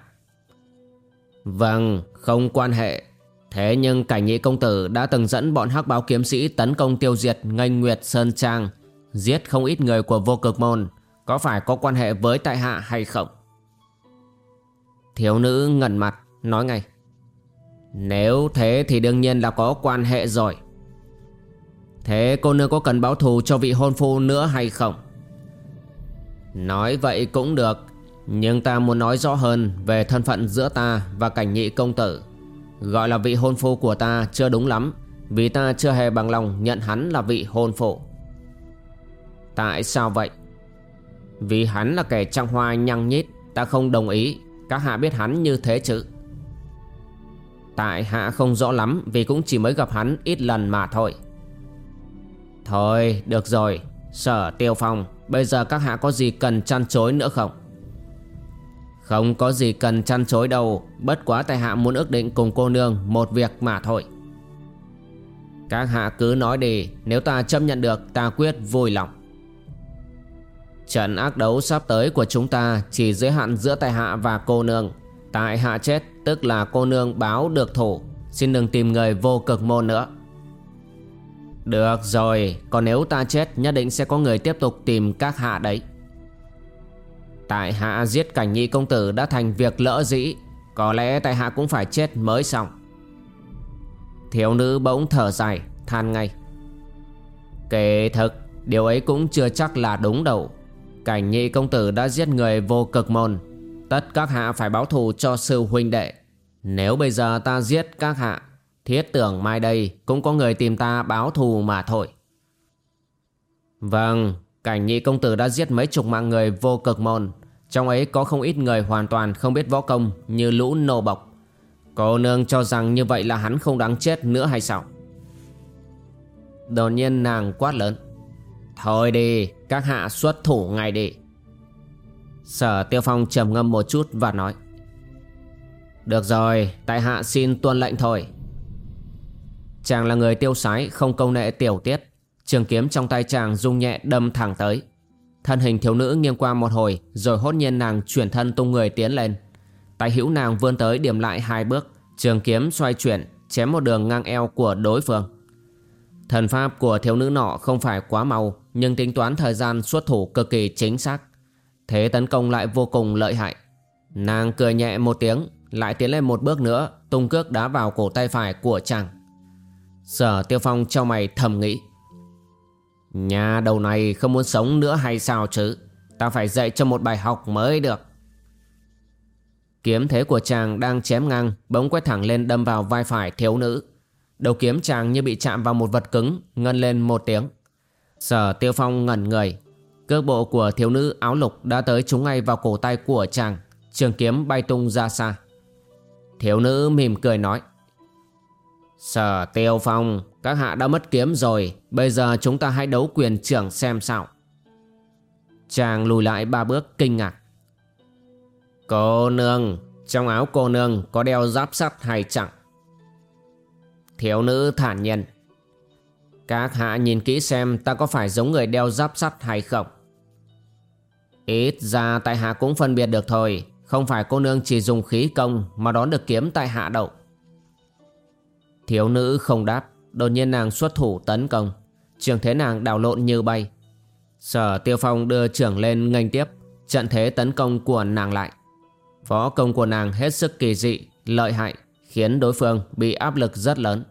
Vâng không quan hệ. Thế nhưng cảnh nhị công tử đã từng dẫn bọn hắc báo kiếm sĩ tấn công tiêu diệt ngành Nguyệt Sơn Trang, Giết không ít người của vô cực môn. Có phải có quan hệ với tại hạ hay không? Thiếu nữ ngẩn mặt, nói ngay. Nếu thế thì đương nhiên là có quan hệ rồi. Thế cô nương có cần báo thù cho vị hôn phu nữa hay không? Nói vậy cũng được, Nhưng ta muốn nói rõ hơn Về thân phận giữa ta và cảnh nhị công tử. Gọi là vị hôn phu của ta chưa đúng lắm, Vì ta chưa hề bằng lòng nhận hắn là vị hôn phu. Tại sao vậy? Vì hắn là kẻ trăng hoa nhăng nhít, Ta không đồng ý, Các hạ biết hắn như thế chứ? Tại hạ không rõ lắm, Vì cũng chỉ mới gặp hắn ít lần mà thôi. Thôi, được rồi, Sở tiêu phong, Bây giờ các hạ có gì cần chăn chối nữa không? Không có gì cần chăn chối đâu Bất quá tại hạ muốn ước định cùng cô nương Một việc mà thôi. Các hạ cứ nói đi Nếu ta chấp nhận được ta quyết vui lòng. Trận ác đấu sắp tới của chúng ta Chỉ giới hạn giữa tại hạ và cô nương. Tại hạ chết Tức là cô nương báo được thủ Xin đừng tìm người vô cực môn nữa. Được rồi, còn nếu ta chết nhất định sẽ có người tiếp tục tìm các hạ đấy. Tại hạ giết cảnh nhị công tử đã thành việc lỡ dĩ, có lẽ tại hạ cũng phải chết mới xong. Thiếu nữ bỗng thở dài, than ngay. Kể thực, điều ấy cũng chưa chắc là đúng đâu. Cảnh nhị công tử đã giết người vô cực môn. Tất các hạ phải báo thù cho sư huynh đệ. Nếu bây giờ ta giết các hạ Thiết tưởng mai đây cũng có người tìm ta báo thù mà thôi. Vâng, cảnh nhị công tử đã giết mấy chục mạng người vô cực môn. Trong ấy có không ít người hoàn toàn không biết võ công như lũ nô bọc. Cô nương cho rằng như vậy là hắn không đáng chết nữa hay sao? Đột nhiên nàng quát lớn. Thôi đi, các hạ xuất thủ ngay đi. Sở Tiêu Phong trầm ngâm một chút và nói. Được rồi, tại hạ xin tuân lệnh thôi. Chàng là người tiêu sái không công nệ tiểu tiết Trường kiếm trong tay chàng rung nhẹ đâm thẳng tới. Thân hình thiếu nữ nghiêng qua một hồi, Rồi hốt nhiên nàng chuyển thân tung người tiến lên. Tay hữu nàng vươn tới điểm lại hai bước, Trường kiếm xoay chuyển, Chém một đường ngang eo của đối phương. Thần pháp của thiếu nữ nọ không phải quá mau, Nhưng tính toán thời gian xuất thủ cực kỳ chính xác. Thế tấn công lại vô cùng lợi hại. Nàng cười nhẹ một tiếng, Lại tiến lên một bước nữa, Tung cước đá vào cổ tay phải của chàng. Sở Tiêu Phong cho mày thầm nghĩ. Nhà đầu này không muốn sống nữa hay sao chứ? Ta phải dạy cho một bài học mới được. Kiếm thế của chàng đang chém ngang, Bỗng quét thẳng lên đâm vào vai phải thiếu nữ. Đầu kiếm chàng như bị chạm vào một vật cứng, Ngân lên một tiếng. Sở Tiêu Phong ngẩn người. Cước bộ của thiếu nữ áo lục đã tới trúng ngay vào cổ tay của chàng. Trường kiếm bay tung ra xa. Thiếu nữ mỉm cười nói Sở Tiêu Phong, các hạ đã mất kiếm rồi, bây giờ chúng ta hãy đấu quyền trưởng xem sao. Chàng lùi lại ba bước kinh ngạc. Cô nương, trong áo cô nương có đeo giáp sắt hay chẳng? Thiếu nữ thản nhiên. Các hạ nhìn kỹ xem ta có phải giống người đeo giáp sắt hay không? Ít ra tại hạ cũng phân biệt được thôi, không phải cô nương chỉ dùng khí công mà đón được kiếm tại hạ đâu. Thiếu nữ không đáp. Đột nhiên nàng xuất thủ tấn công. Trường thế nàng đảo lộn như bay. Sở tiêu phong đưa trưởng lên nghênh tiếp. Trận thế tấn công của nàng lại. Võ công của nàng hết sức kỳ dị, Lợi hại, Khiến đối phương bị áp lực rất lớn.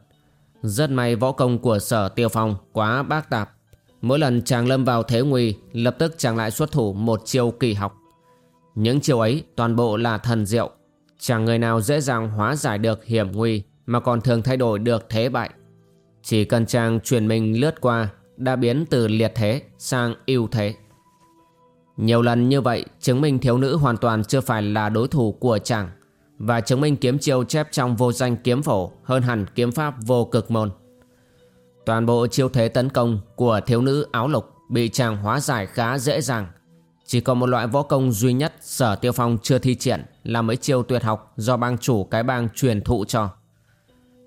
Rất may võ công của sở tiêu phong Quá bác tạp. Mỗi lần chàng lâm vào thế nguy, Lập tức chàng lại xuất thủ một chiêu kỳ học. Những chiêu ấy toàn bộ là thần diệu. Chẳng người nào dễ dàng hóa giải được hiểm nguy mà còn thường thay đổi được thế bại. Chỉ cần chàng chuyển mình lướt qua, đã biến từ liệt thế sang ưu thế. Nhiều lần như vậy, chứng minh thiếu nữ hoàn toàn chưa phải là đối thủ của chàng, và chứng minh kiếm chiêu chép trong vô danh kiếm phổ hơn hẳn kiếm pháp vô cực môn. Toàn bộ chiêu thế tấn công của thiếu nữ áo lục bị chàng hóa giải khá dễ dàng. Chỉ có một loại võ công duy nhất sở tiêu phong chưa thi triển là mấy chiêu tuyệt học do bang chủ cái bang truyền thụ cho.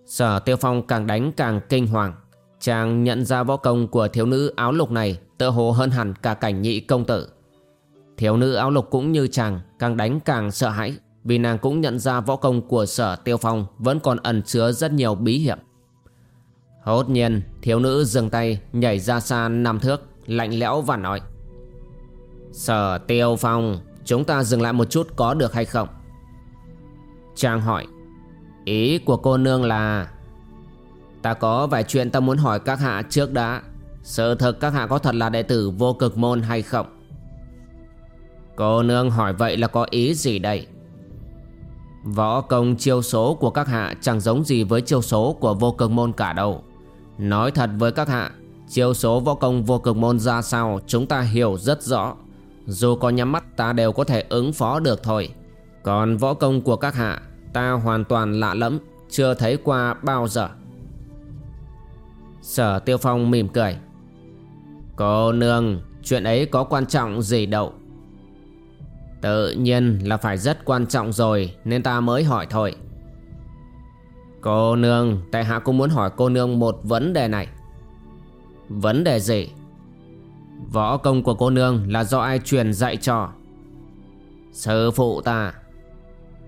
Sở Tiêu Phong càng đánh càng kinh hoàng. Chàng nhận ra võ công của thiếu nữ áo lục này Tự hồ hơn hẳn cả cảnh nhị công tử. Thiếu nữ áo lục cũng như chàng Càng đánh càng sợ hãi, Vì nàng cũng nhận ra võ công của sở tiêu phong Vẫn còn ẩn chứa rất nhiều bí hiểm. Hốt nhiên, thiếu nữ dừng tay, Nhảy ra xa năm thước, Lạnh lẽo và nói, Sở tiêu phong, Chúng ta dừng lại một chút có được hay không? Chàng hỏi Ý của cô nương là, Ta có vài chuyện ta muốn hỏi các hạ trước đã. Sự thực các hạ có thật là đệ tử vô cực môn hay không? Cô nương hỏi vậy là có ý gì đây? Võ công chiêu số của các hạ chẳng giống gì với chiêu số của vô cực môn cả đâu. Nói thật với các hạ, Chiêu số võ công vô cực môn ra sao Chúng ta hiểu rất rõ. Dù có nhắm mắt ta đều có thể ứng phó được thôi. Còn võ công của các hạ Ta hoàn toàn lạ lẫm, Chưa thấy qua bao giờ. Sở Tiêu Phong mỉm cười. Cô nương, Chuyện ấy có quan trọng gì đâu? Tự nhiên là phải rất quan trọng rồi, Nên ta mới hỏi thôi. Cô nương, Tại hạ cũng muốn hỏi cô nương một vấn đề này. Vấn đề gì? Võ công của cô nương là do ai truyền dạy cho? Sư phụ ta.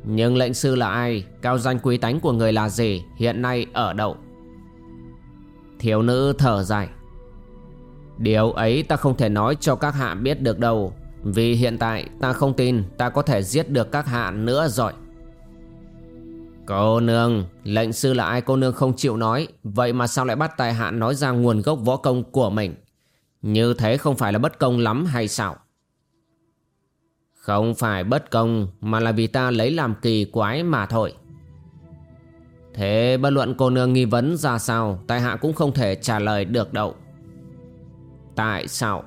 Nhưng lệnh sư là ai? Cao danh quý tánh của người là gì? Hiện nay ở đâu? Thiếu nữ thở dài. Điều ấy ta không thể nói cho các hạ biết được đâu. Vì hiện tại ta không tin ta có thể giết được các hạ nữa rồi. Cô nương, lệnh sư là ai? Cô nương không chịu nói. Vậy mà sao lại bắt tài hạ nói ra nguồn gốc võ công của mình? Như thế không phải là bất công lắm hay sao? Không phải bất công, mà là vì ta lấy làm kỳ quái mà thôi. Thế bất luận cô nương nghi vấn ra sao Tài hạ cũng không thể trả lời được đâu. Tại sao?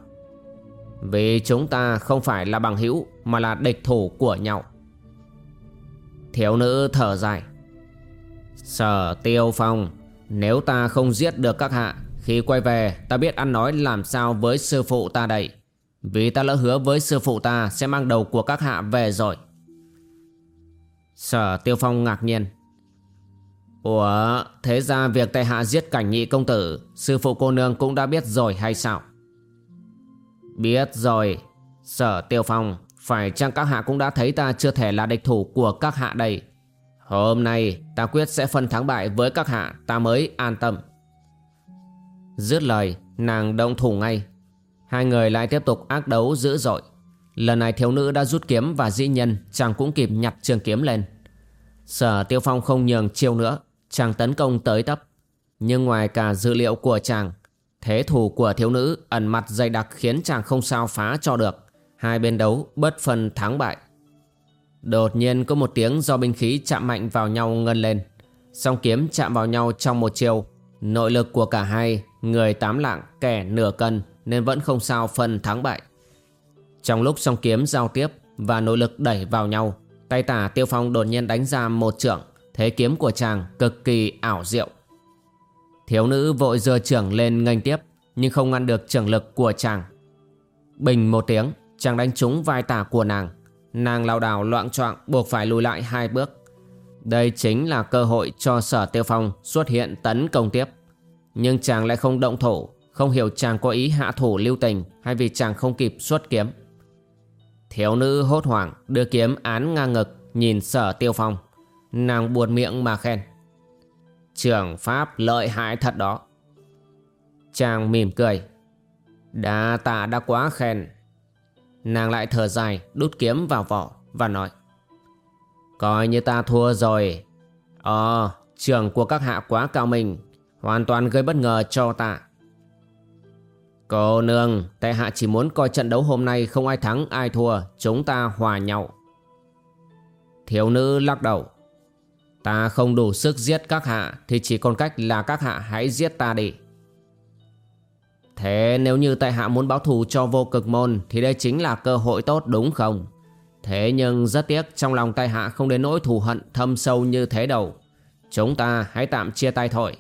Vì chúng ta không phải là bằng hữu, Mà là địch thủ của nhau. Thiếu nữ thở dài. Sở tiêu phong, Nếu ta không giết được các hạ, Khi quay về, ta biết ăn nói làm sao với sư phụ ta đây. Vì ta lỡ hứa với sư phụ ta Sẽ mang đầu của các hạ về rồi. Sở tiêu phong ngạc nhiên. Ủa, Thế ra việc tại hạ giết cảnh nhị công tử, Sư phụ cô nương cũng đã biết rồi hay sao? Biết rồi, Sở tiêu phong. Phải chăng các hạ cũng đã thấy ta chưa thể là địch thủ của các hạ đây? Hôm nay, ta quyết sẽ phân thắng bại với các hạ, ta mới an tâm. Dứt lời, nàng động thủ ngay. Hai người lại tiếp tục ác đấu dữ dội. Lần này thiếu nữ đã rút kiếm và dĩ nhân, Chàng cũng kịp nhặt trường kiếm lên. Sở tiêu phong không nhường chiêu nữa, Chàng tấn công tới tấp. Nhưng ngoài cả dữ liệu của chàng, Thế thủ của thiếu nữ ẩn mặt dày đặc Khiến chàng không sao phá cho được. Hai bên đấu bất phân thắng bại. Đột nhiên có một tiếng do binh khí chạm mạnh vào nhau ngân lên. Song kiếm chạm vào nhau trong một chiều, Nội lực của cả hai Người tám lạng kẻ nửa cân. Nên vẫn không sao phân thắng bại. Trong lúc song kiếm giao tiếp Và nội lực đẩy vào nhau, Tay tả tiêu phong đột nhiên đánh ra một trưởng, Thế kiếm của chàng cực kỳ ảo diệu. Thiếu nữ vội dơ trưởng lên nghênh tiếp, Nhưng không ngăn được trưởng lực của chàng. Bình một tiếng, Chàng đánh trúng vai tả của nàng. Nàng lao đảo loạn trọng buộc phải lùi lại hai bước. Đây chính là cơ hội cho sở tiêu phong xuất hiện tấn công tiếp. Nhưng chàng lại không động thủ không hiểu chàng có ý hạ thủ lưu tình Hay vì chàng không kịp xuất kiếm. Thiếu nữ hốt hoảng đưa kiếm án ngang ngực, Nhìn sở tiêu phong. Nàng buồn miệng mà khen. Trường pháp lợi hại thật đó. Chàng mỉm cười. Đa tạ đã quá khen. Nàng lại thở dài, đút kiếm vào vỏ và nói. Coi như ta thua rồi. Ờ trường của các hạ quá cao mình Hoàn toàn gây bất ngờ cho ta. Cô nương, Tại hạ chỉ muốn coi trận đấu hôm nay Không ai thắng, ai thua, Chúng ta hòa nhau. Thiếu nữ lắc đầu. Ta không đủ sức giết các hạ, Thì chỉ còn cách là các hạ hãy giết ta đi. Thế nếu như tại hạ muốn báo thù cho vô cực môn, Thì đây chính là cơ hội tốt, đúng không? Thế nhưng rất tiếc trong lòng tại hạ không đến nỗi thù hận thâm sâu như thế đâu. Chúng ta hãy tạm chia tay thôi.